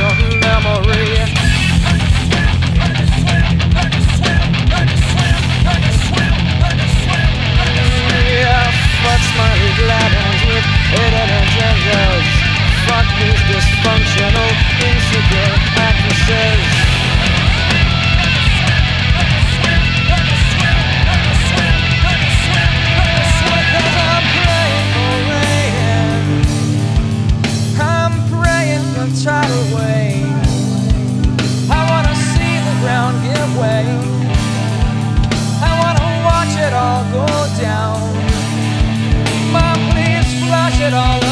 ancient memory. I wanna watch it all go down. Mom, please flush it all